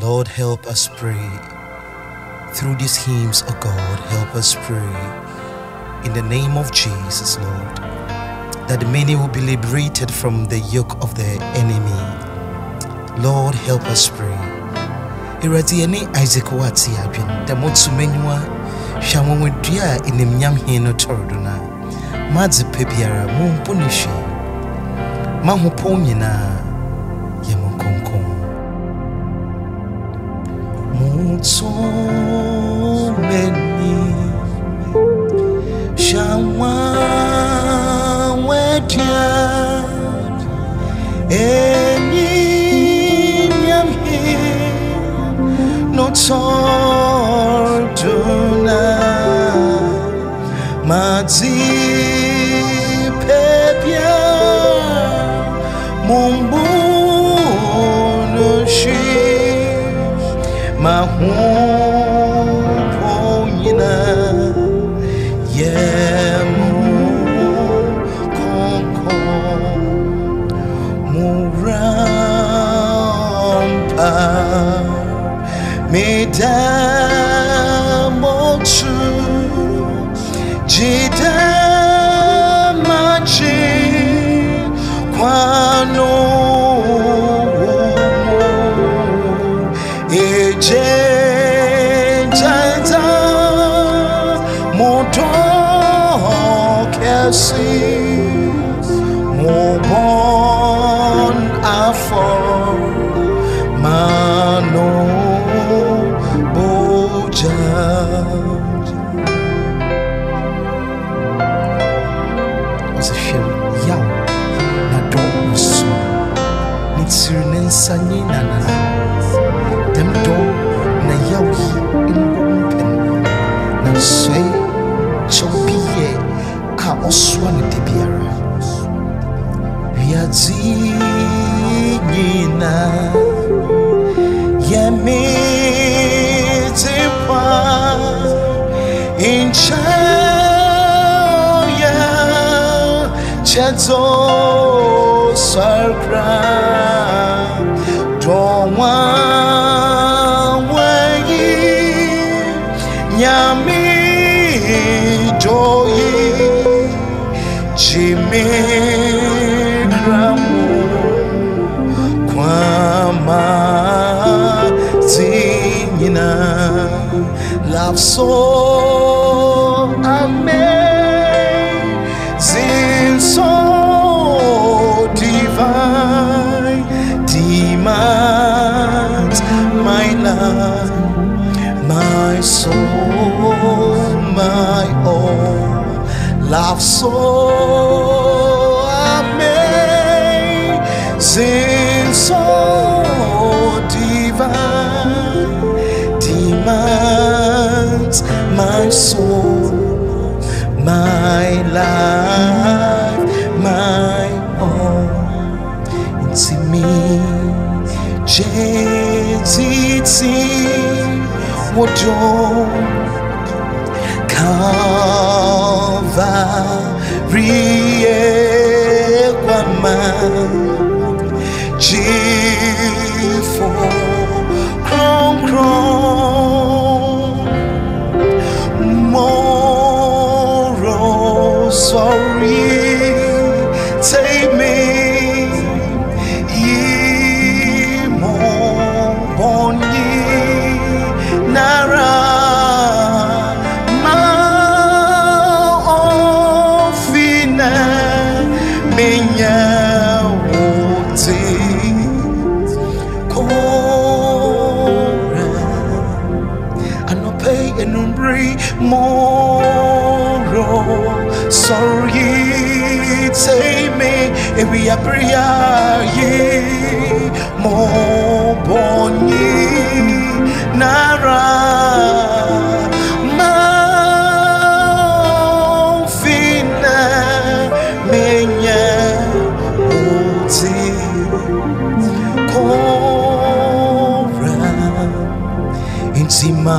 Lord, help us pray. Through these hymns, O God, help us pray. In the name of Jesus, Lord, that many will be liberated from the yoke of the enemy. Lord, help us pray. Yɛne Isaac Watts adwen da motumanyiwa hwɛ anwanwadua a animnyam hen no tɔre do no a madze anwanwadua animnyam hen no tɔre do no madze pɛ 木空呢？夜木空空，木然怕没答案。树枝，枝头满枝花。A ɔsoa no da biara wiadze nyinaa yɛ mete pa nkyɛn Cheto Sarkra. Dɔwa Jimmy Kramu Kwama Zinyina Love so amazing, so divine, demands my life, my soul, my all. Love so JTT, what Calvary, G4, Chrome, Chrome. Sorry, take me, enumbere moro sorry take me ewiabere ye mɔbɔnyi nara. Ma fina menya oti kora. Intima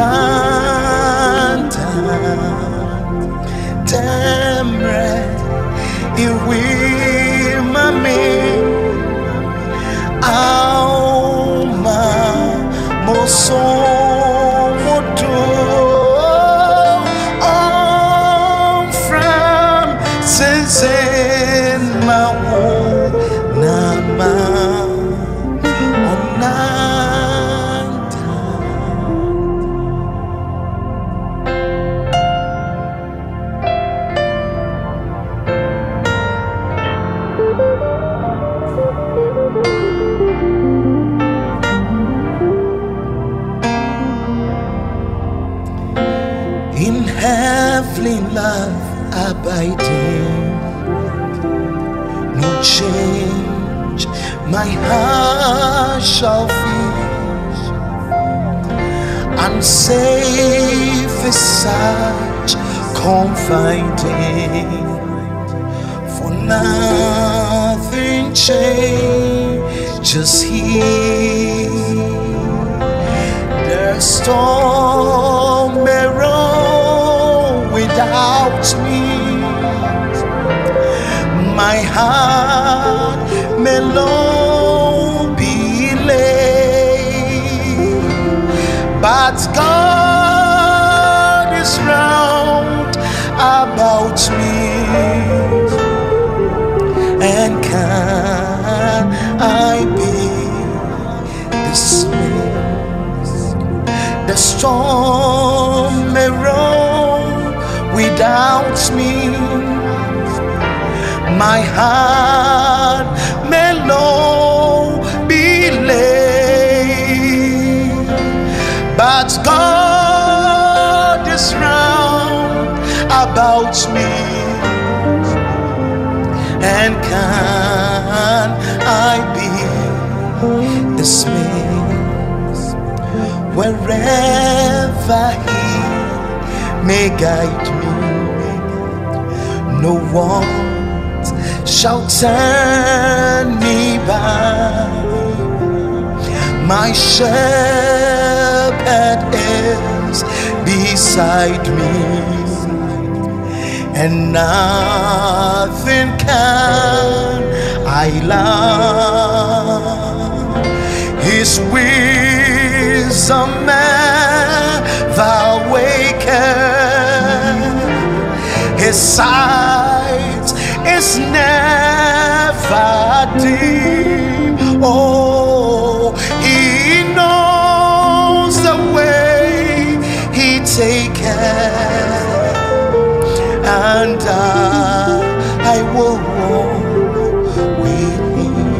on my heart shall feel, unsafe is such confiding, for nothing changes here. The storm may roll without me. My heart may long but God is round about me. And can I be dismayed? The storm may roll without me. My heart but God is round about me. And can I be dismayed? wherever He may guide me. No one shall turn me back. My shepherd is beside me, and nothing can I lack. His wisdom never waken. His sight is never and I, will walk with him.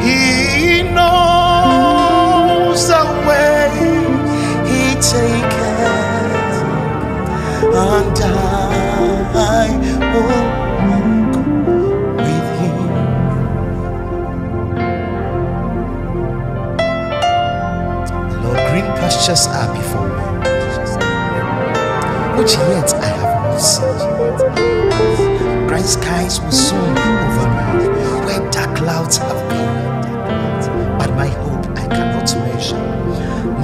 He knows the way he taketh, and I will walk with him. Lord, green pastures are before me, which yet Bright skies will soon be over me, where dark clouds have been. But my hope I cannot measure.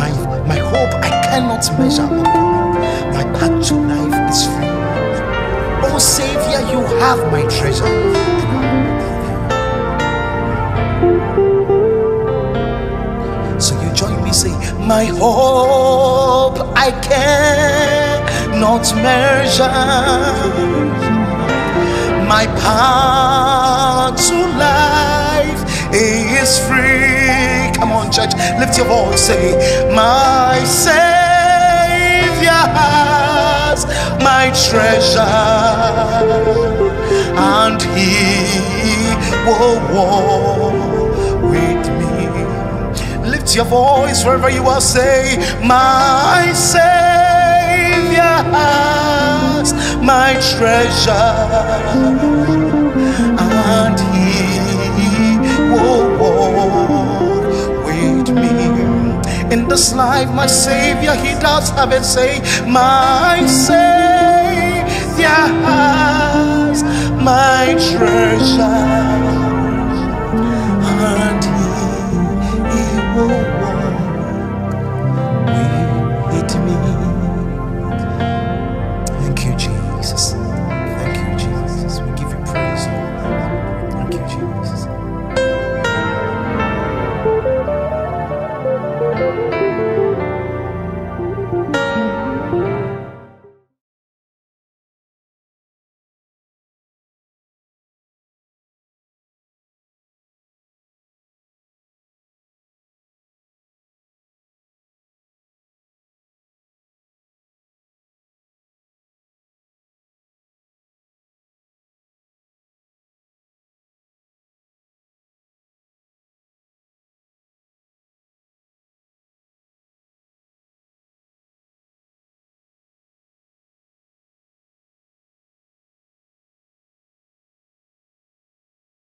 My my hope I cannot measure. My path to life is free. Oh Savior, you have my treasure. So you join me, say, My hope I cannot measure my path to life is free. Come on, church, lift your voice. Say, My Savior has my treasure, and He will walk with me. Lift your voice wherever you are. Say, My Savior my treasure, and He will walk with me in this life. My Savior, He does have it. Say, My Savior